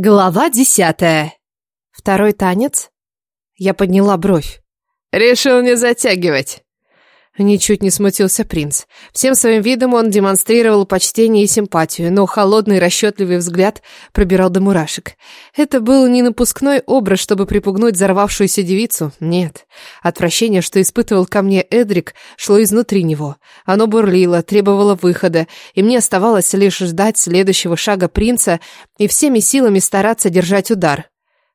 Глава десятая. Второй танец. Я подняла бровь. Решил не затягивать. Ничуть не смутился принц. Всем своим видом он демонстрировал почтение и симпатию, но холодный расчетливый взгляд пробирал до мурашек. Это был не напускной образ, чтобы припугнуть взорвавшуюся девицу. Нет. Отвращение, что испытывал ко мне Эдрик, шло изнутри него. Оно бурлило, требовало выхода, и мне оставалось лишь ждать следующего шага принца и всеми силами стараться держать удар.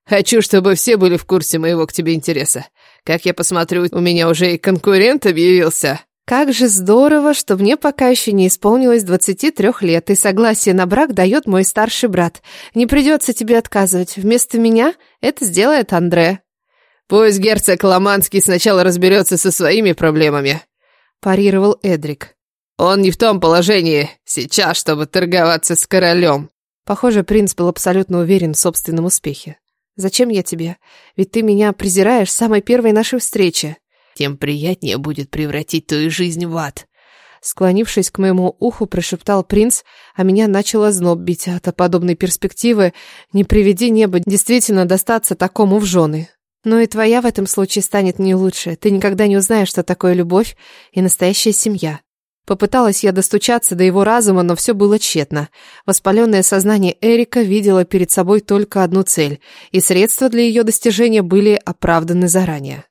Хочу, чтобы все были в курсе моего к тебе интереса. Как я посмотрю, у меня уже и конкурент объявился. Как же здорово, что мне пока еще не исполнилось 23 лет, и согласие на брак дает мой старший брат. Не придется тебе отказывать. Вместо меня это сделает Андре. Пусть герцог Ломанский сначала разберется со своими проблемами, парировал Эдрик. Он не в том положении сейчас, чтобы торговаться с королем. Похоже, принц был абсолютно уверен в собственном успехе. Зачем я тебе? Ведь ты меня презираешь с самой первой нашей встречи. Тем приятнее будет превратить твою жизнь в ад. Склонившись к моему уху, прошептал принц, а меня начало зноб бить от подобной перспективы. Не приведи небо действительно достаться такому в жены. Но и твоя в этом случае станет не лучше. Ты никогда не узнаешь, что такое любовь и настоящая семья. Попыталась я достучаться до его разума, но все было тщетно. Воспаленное сознание Эрика видело перед собой только одну цель, и средства для ее достижения были оправданы заранее.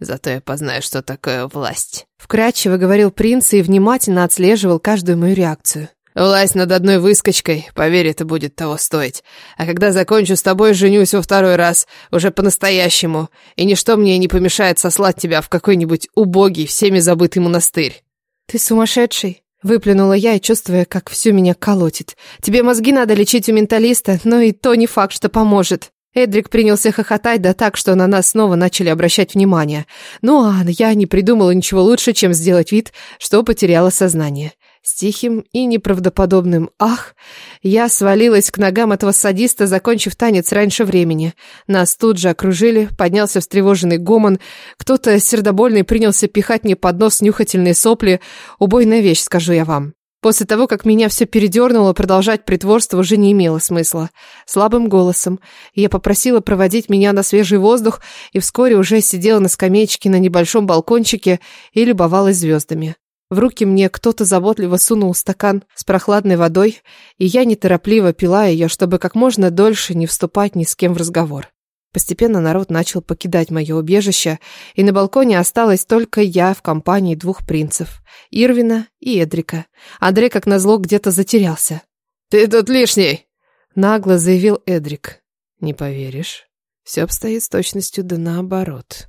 «Зато я познаю, что такое власть», — вкратчиво говорил принц и внимательно отслеживал каждую мою реакцию. «Власть над одной выскочкой, поверь, это будет того стоить. А когда закончу с тобой, женюсь во второй раз, уже по-настоящему, и ничто мне не помешает сослать тебя в какой-нибудь убогий, всеми забытый монастырь». «Ты сумасшедший!» Выплюнула я и чувствуя, как все меня колотит. «Тебе мозги надо лечить у менталиста, но и то не факт, что поможет». Эдрик принялся хохотать, да так, что на нас снова начали обращать внимание. Ну а я не придумала ничего лучше, чем сделать вид, что потеряла сознание. С тихим и неправдоподобным «ах» я свалилась к ногам этого садиста, закончив танец раньше времени. Нас тут же окружили, поднялся встревоженный гомон. Кто-то сердобольный принялся пихать мне под нос нюхательные сопли. Убойная вещь, скажу я вам. После того, как меня все передернуло, продолжать притворство уже не имело смысла. Слабым голосом я попросила проводить меня на свежий воздух и вскоре уже сидела на скамеечке на небольшом балкончике и любовалась звездами. В руки мне кто-то заботливо сунул стакан с прохладной водой, и я неторопливо пила ее, чтобы как можно дольше не вступать ни с кем в разговор. Постепенно народ начал покидать мое убежище, и на балконе осталась только я в компании двух принцев — Ирвина и Эдрика. Андрей, как назло, где-то затерялся. «Ты тут лишний!» — нагло заявил Эдрик. «Не поверишь, все обстоит с точностью да наоборот».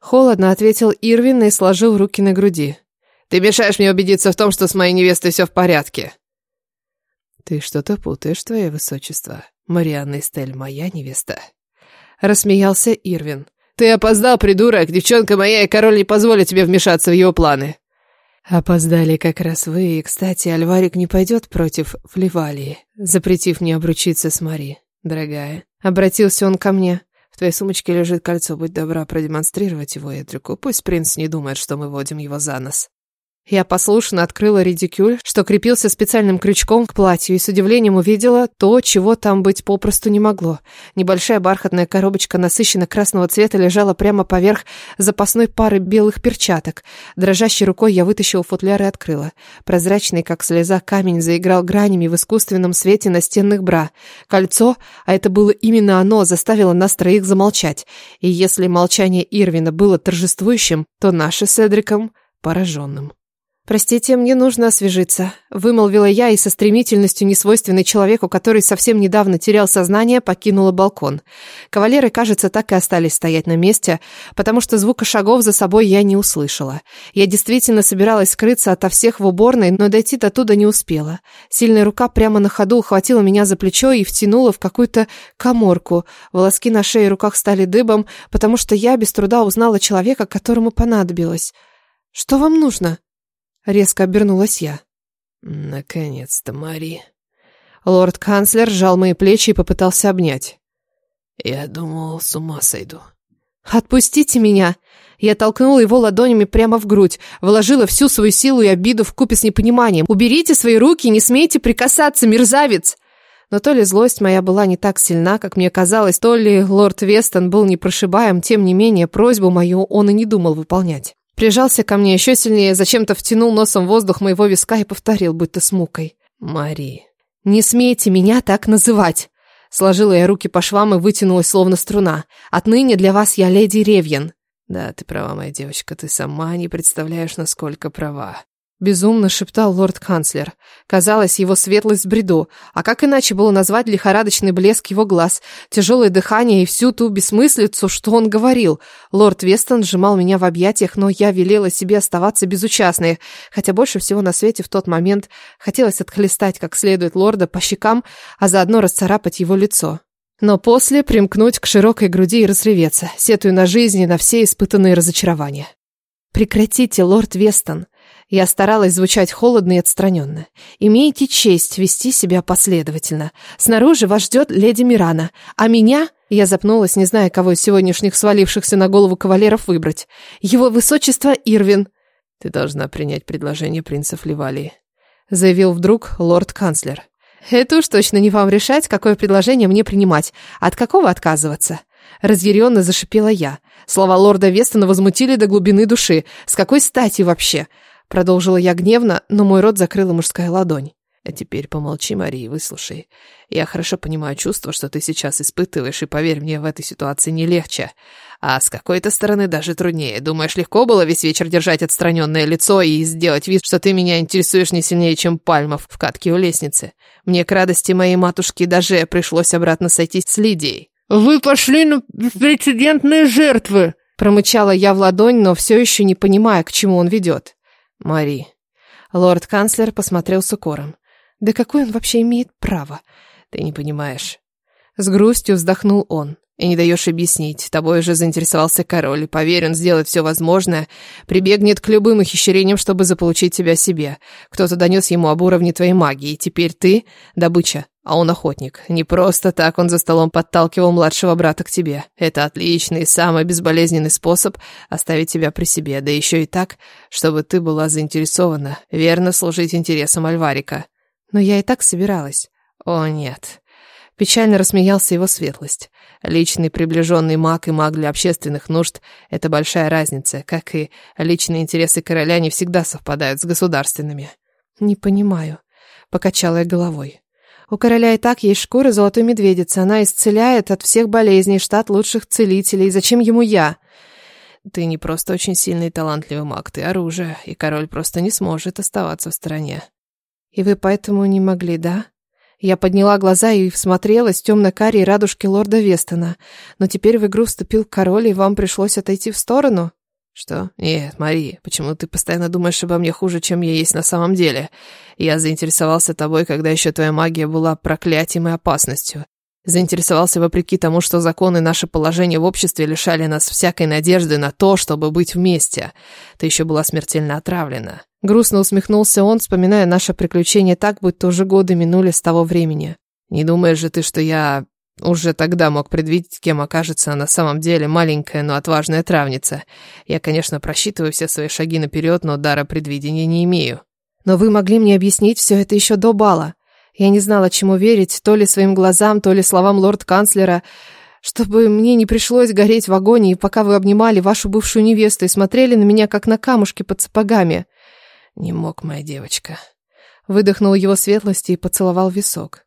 Холодно ответил Ирвин и сложил руки на груди. Ты мешаешь мне убедиться в том, что с моей невестой все в порядке. Ты что-то путаешь, твое высочество. Марианна Эстель моя невеста. Рассмеялся Ирвин. Ты опоздал, придурок. Девчонка моя, и король не позволит тебе вмешаться в его планы. Опоздали как раз вы, и, кстати, Альварик не пойдет против Фливалии, запретив мне обручиться с Мари, дорогая. Обратился он ко мне. В твоей сумочке лежит кольцо, будь добра продемонстрировать его Эдрику. Пусть принц не думает, что мы водим его за нос. Я послушно открыла редикюль, что крепился специальным крючком к платью, и с удивлением увидела то, чего там быть попросту не могло. Небольшая бархатная коробочка насыщенно красного цвета лежала прямо поверх запасной пары белых перчаток. Дрожащей рукой я вытащила футляр и открыла. Прозрачный, как слеза, камень заиграл гранями в искусственном свете настенных бра. Кольцо, а это было именно оно, заставило нас троих замолчать. И если молчание Ирвина было торжествующим, то наше с Эдриком — пораженным. «Простите, мне нужно освежиться», — вымолвила я и со стремительностью, несвойственной человеку, который совсем недавно терял сознание, покинула балкон. Кавалеры, кажется, так и остались стоять на месте, потому что звука шагов за собой я не услышала. Я действительно собиралась скрыться ото всех в уборной, но дойти до туда не успела. Сильная рука прямо на ходу ухватила меня за плечо и втянула в какую-то коморку. Волоски на шее и руках стали дыбом, потому что я без труда узнала человека, которому понадобилось. «Что вам нужно?» Резко обернулась я. «Наконец-то, Мари». Лорд-канцлер сжал мои плечи и попытался обнять. «Я думал, с ума сойду». «Отпустите меня!» Я толкнула его ладонями прямо в грудь, вложила всю свою силу и обиду в купе с непониманием. «Уберите свои руки, не смейте прикасаться, мерзавец!» Но то ли злость моя была не так сильна, как мне казалось, то ли лорд Вестон был непрошибаем, тем не менее, просьбу мою он и не думал выполнять. Прижался ко мне еще сильнее, зачем-то втянул носом воздух моего виска и повторил, будто с мукой. «Мари, «Не смейте меня так называть!» Сложила я руки по швам и вытянулась, словно струна. «Отныне для вас я леди Ревьен». «Да, ты права, моя девочка, ты сама не представляешь, насколько права». Безумно шептал лорд-канцлер. Казалось, его светлость в бреду. А как иначе было назвать лихорадочный блеск его глаз, тяжелое дыхание и всю ту бессмыслицу, что он говорил? Лорд Вестон сжимал меня в объятиях, но я велела себе оставаться безучастной, хотя больше всего на свете в тот момент хотелось отхлестать как следует лорда по щекам, а заодно расцарапать его лицо. Но после примкнуть к широкой груди и разреветься, сетуя на жизнь и на все испытанные разочарования. «Прекратите, лорд Вестон!» Я старалась звучать холодно и отстраненно. «Имейте честь вести себя последовательно. Снаружи вас ждет леди Мирана, а меня...» Я запнулась, не зная, кого из сегодняшних свалившихся на голову кавалеров выбрать. «Его высочество Ирвин!» «Ты должна принять предложение принца Фливалии», заявил вдруг лорд-канцлер. «Это уж точно не вам решать, какое предложение мне принимать, от какого отказываться». Разъяренно зашипела я. Слова лорда Вестона возмутили до глубины души. С какой стати вообще? Продолжила я гневно, но мой рот закрыла мужская ладонь. А теперь помолчи, Мария, выслушай. Я хорошо понимаю чувство, что ты сейчас испытываешь, и поверь мне, в этой ситуации не легче. А с какой-то стороны даже труднее. Думаешь, легко было весь вечер держать отстраненное лицо и сделать вид, что ты меня интересуешь не сильнее, чем пальмов в катке у лестницы? Мне к радости моей матушки даже пришлось обратно сойтись с Лидией. «Вы пошли на беспрецедентные жертвы!» Промычала я в ладонь, но все еще не понимая, к чему он ведет. Мари. Лорд-канцлер посмотрел с укором. Да какой он вообще имеет право? Ты не понимаешь. С грустью вздохнул он. И не даешь объяснить. Тобой уже заинтересовался король. Поверь, он сделает все возможное. Прибегнет к любым ухищрениям, чтобы заполучить тебя себе. Кто-то донес ему об уровне твоей магии. И теперь ты — добыча, а он охотник. Не просто так он за столом подталкивал младшего брата к тебе. Это отличный, самый безболезненный способ оставить тебя при себе. Да еще и так, чтобы ты была заинтересована. Верно служить интересам Альварика. Но я и так собиралась. О, нет. Печально рассмеялся его светлость. Личный приближенный маг и маг для общественных нужд – это большая разница, как и личные интересы короля не всегда совпадают с государственными. «Не понимаю», – покачала я головой. «У короля и так есть шкура золотой медведицы. Она исцеляет от всех болезней штат лучших целителей. Зачем ему я?» «Ты не просто очень сильный и талантливый маг, ты оружие, и король просто не сможет оставаться в стороне». «И вы поэтому не могли, да?» Я подняла глаза и всмотрелась в темно-карие радужки лорда Вестона. Но теперь в игру вступил король, и вам пришлось отойти в сторону. Что? Нет, Мари, почему ты постоянно думаешь обо мне хуже, чем я есть на самом деле? Я заинтересовался тобой, когда еще твоя магия была проклятием и опасностью. Заинтересовался вопреки тому, что законы и наше положение в обществе лишали нас всякой надежды на то, чтобы быть вместе. Ты еще была смертельно отравлена. Грустно усмехнулся он, вспоминая наше приключение так, будто уже годы минули с того времени. «Не думаешь же ты, что я уже тогда мог предвидеть, кем окажется на самом деле маленькая, но отважная травница? Я, конечно, просчитываю все свои шаги наперед, но дара предвидения не имею». «Но вы могли мне объяснить все это еще до бала. Я не знала, чему верить, то ли своим глазам, то ли словам лорд-канцлера, чтобы мне не пришлось гореть в агонии, пока вы обнимали вашу бывшую невесту и смотрели на меня, как на камушки под сапогами». «Не мог, моя девочка». Выдохнул его светлости и поцеловал висок.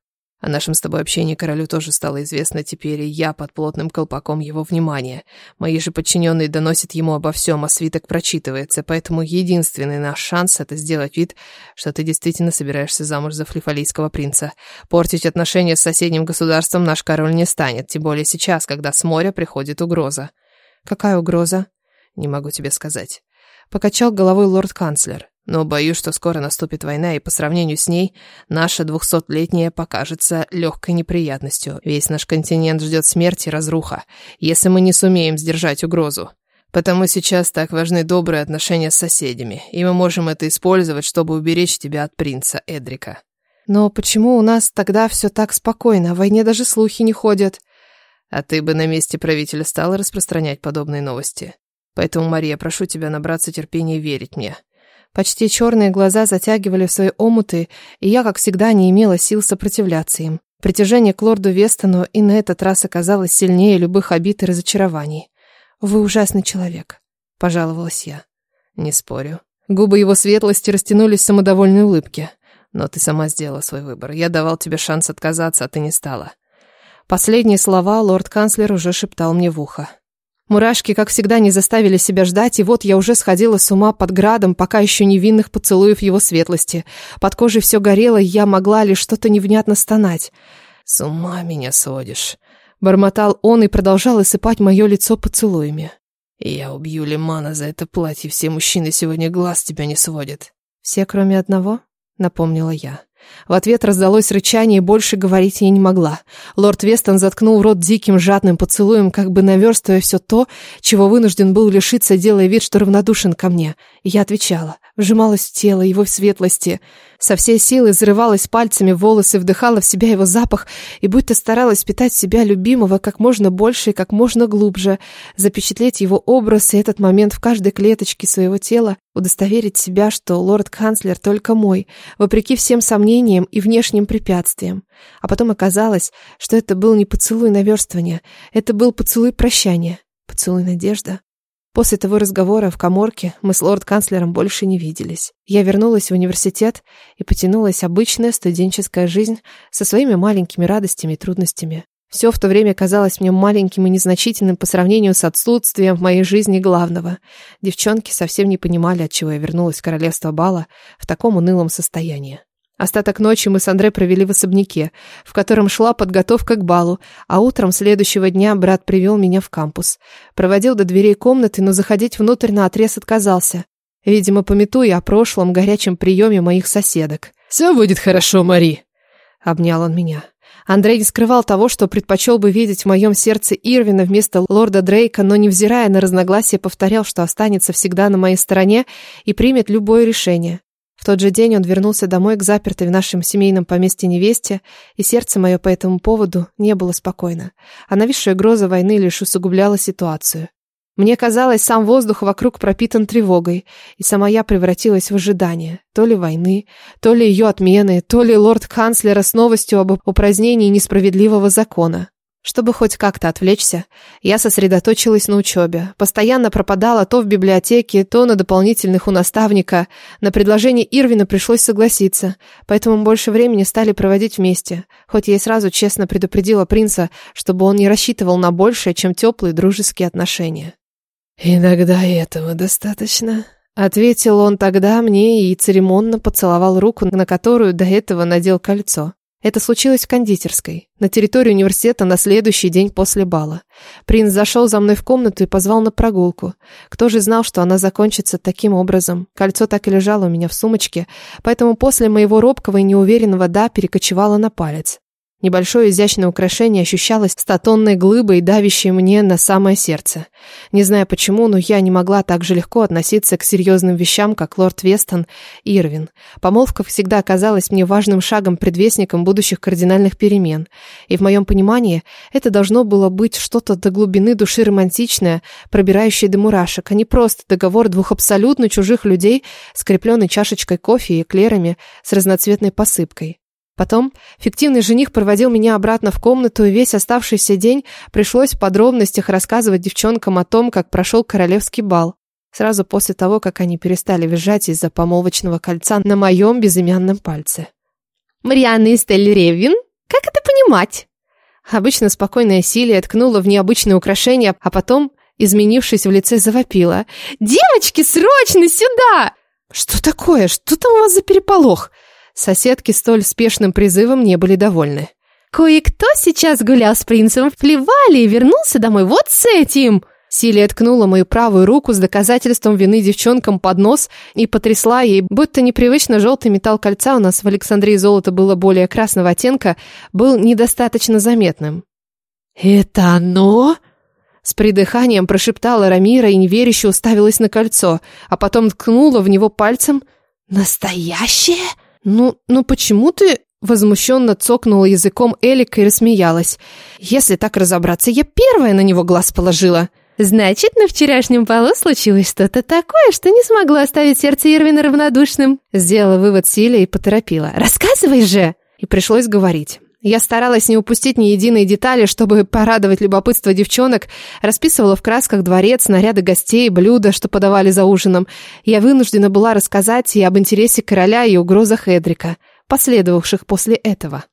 О нашем с тобой общении королю тоже стало известно теперь, и я под плотным колпаком его внимания. Мои же подчиненные доносят ему обо всем, а свиток прочитывается, поэтому единственный наш шанс — это сделать вид, что ты действительно собираешься замуж за флифалийского принца. Портить отношения с соседним государством наш король не станет, тем более сейчас, когда с моря приходит угроза. Какая угроза? Не могу тебе сказать. Покачал головой лорд-канцлер. Но боюсь, что скоро наступит война, и по сравнению с ней наша двухсотлетняя покажется легкой неприятностью. Весь наш континент ждет смерти и разруха, если мы не сумеем сдержать угрозу. Потому сейчас так важны добрые отношения с соседями, и мы можем это использовать, чтобы уберечь тебя от принца Эдрика. Но почему у нас тогда все так спокойно? О войне даже слухи не ходят. А ты бы на месте правителя стала распространять подобные новости. Поэтому, Мария, прошу тебя набраться терпения и верить мне. Почти черные глаза затягивали в свои омуты, и я, как всегда, не имела сил сопротивляться им. Притяжение к лорду Вестону и на этот раз оказалось сильнее любых обид и разочарований. «Вы ужасный человек», — пожаловалась я. «Не спорю». Губы его светлости растянулись в самодовольной улыбке. «Но ты сама сделала свой выбор. Я давал тебе шанс отказаться, а ты не стала». Последние слова лорд-канцлер уже шептал мне в ухо. Мурашки, как всегда, не заставили себя ждать, и вот я уже сходила с ума под градом, пока еще невинных поцелуев его светлости. Под кожей все горело, и я могла лишь что-то невнятно стонать. «С ума меня сводишь», — бормотал он и продолжал осыпать мое лицо поцелуями. «Я убью Лимана за это платье, все мужчины сегодня глаз тебя не сводят». «Все, кроме одного?» — напомнила я. В ответ раздалось рычание, и больше говорить я не могла. Лорд Вестон заткнул рот диким жадным поцелуем, как бы наверстывая все то, чего вынужден был лишиться, делая вид, что равнодушен ко мне. И я отвечала, вжималась в тело его в светлости. Со всей силы зарывалась пальцами в волосы, вдыхала в себя его запах и будто старалась питать себя любимого как можно больше и как можно глубже, запечатлеть его образ и этот момент в каждой клеточке своего тела, удостоверить себя, что лорд-канцлер только мой, вопреки всем сомнениям и внешним препятствиям. А потом оказалось, что это был не поцелуй наверстывания, это был поцелуй прощания, поцелуй надежда. После того разговора в коморке мы с лорд-канцлером больше не виделись. Я вернулась в университет и потянулась обычная студенческая жизнь со своими маленькими радостями и трудностями. Все в то время казалось мне маленьким и незначительным по сравнению с отсутствием в моей жизни главного. Девчонки совсем не понимали, от чего я вернулась в королевство Бала в таком унылом состоянии. Остаток ночи мы с Андре провели в особняке, в котором шла подготовка к балу, а утром следующего дня брат привел меня в кампус. Проводил до дверей комнаты, но заходить внутрь на отрез отказался. Видимо, пометуя о прошлом горячем приеме моих соседок. «Все будет хорошо, Мари!» Обнял он меня. Андрей не скрывал того, что предпочел бы видеть в моем сердце Ирвина вместо лорда Дрейка, но, невзирая на разногласия, повторял, что останется всегда на моей стороне и примет любое решение. В тот же день он вернулся домой к запертой в нашем семейном поместье невесте, и сердце мое по этому поводу не было спокойно, а нависшая гроза войны лишь усугубляла ситуацию. Мне казалось, сам воздух вокруг пропитан тревогой, и сама я превратилась в ожидание. То ли войны, то ли ее отмены, то ли лорд-канцлера с новостью об упразднении несправедливого закона. Чтобы хоть как-то отвлечься, я сосредоточилась на учебе. Постоянно пропадала то в библиотеке, то на дополнительных у наставника. На предложение Ирвина пришлось согласиться, поэтому больше времени стали проводить вместе. Хоть я и сразу честно предупредила принца, чтобы он не рассчитывал на большее, чем теплые дружеские отношения. «Иногда этого достаточно», — ответил он тогда мне и церемонно поцеловал руку, на которую до этого надел кольцо. Это случилось в кондитерской, на территории университета на следующий день после бала. Принц зашел за мной в комнату и позвал на прогулку. Кто же знал, что она закончится таким образом? Кольцо так и лежало у меня в сумочке, поэтому после моего робкого и неуверенного «да» перекочевало на палец. Небольшое изящное украшение ощущалось статонной глыбой, давящей мне на самое сердце. Не знаю почему, но я не могла так же легко относиться к серьезным вещам, как лорд Вестон и Ирвин. Помолвка всегда оказалась мне важным шагом, предвестником будущих кардинальных перемен. И в моем понимании это должно было быть что-то до глубины души романтичное, пробирающее до мурашек, а не просто договор двух абсолютно чужих людей, скрепленный чашечкой кофе и эклерами с разноцветной посыпкой. Потом фиктивный жених проводил меня обратно в комнату, и весь оставшийся день пришлось в подробностях рассказывать девчонкам о том, как прошел королевский бал. Сразу после того, как они перестали визжать из-за помолвочного кольца на моем безымянном пальце. «Марианна Эстель Ревин? Как это понимать?» Обычно спокойная Силия ткнула в необычное украшение, а потом, изменившись в лице, завопила. «Девочки, срочно сюда!» «Что такое? Что там у вас за переполох?» Соседки столь спешным призывом не были довольны. «Кое-кто сейчас гулял с принцем в Плевале и вернулся домой вот с этим!» Силия ткнула мою правую руку с доказательством вины девчонкам под нос и потрясла ей, будто непривычно желтый металл кольца у нас в Александрии золото было более красного оттенка, был недостаточно заметным. «Это оно?» С придыханием прошептала Рамира и неверяще уставилась на кольцо, а потом ткнула в него пальцем. «Настоящее?» «Ну, ну почему ты...» Возмущенно цокнула языком Элика и рассмеялась. «Если так разобраться, я первая на него глаз положила». «Значит, на вчерашнем балу случилось что-то такое, что не смогло оставить сердце Ирвина равнодушным?» Сделала вывод Силя и поторопила. «Рассказывай же!» И пришлось говорить. Я старалась не упустить ни единой детали, чтобы порадовать любопытство девчонок, расписывала в красках дворец, наряды гостей, блюда, что подавали за ужином. Я вынуждена была рассказать и об интересе короля и угрозах Эдрика, последовавших после этого.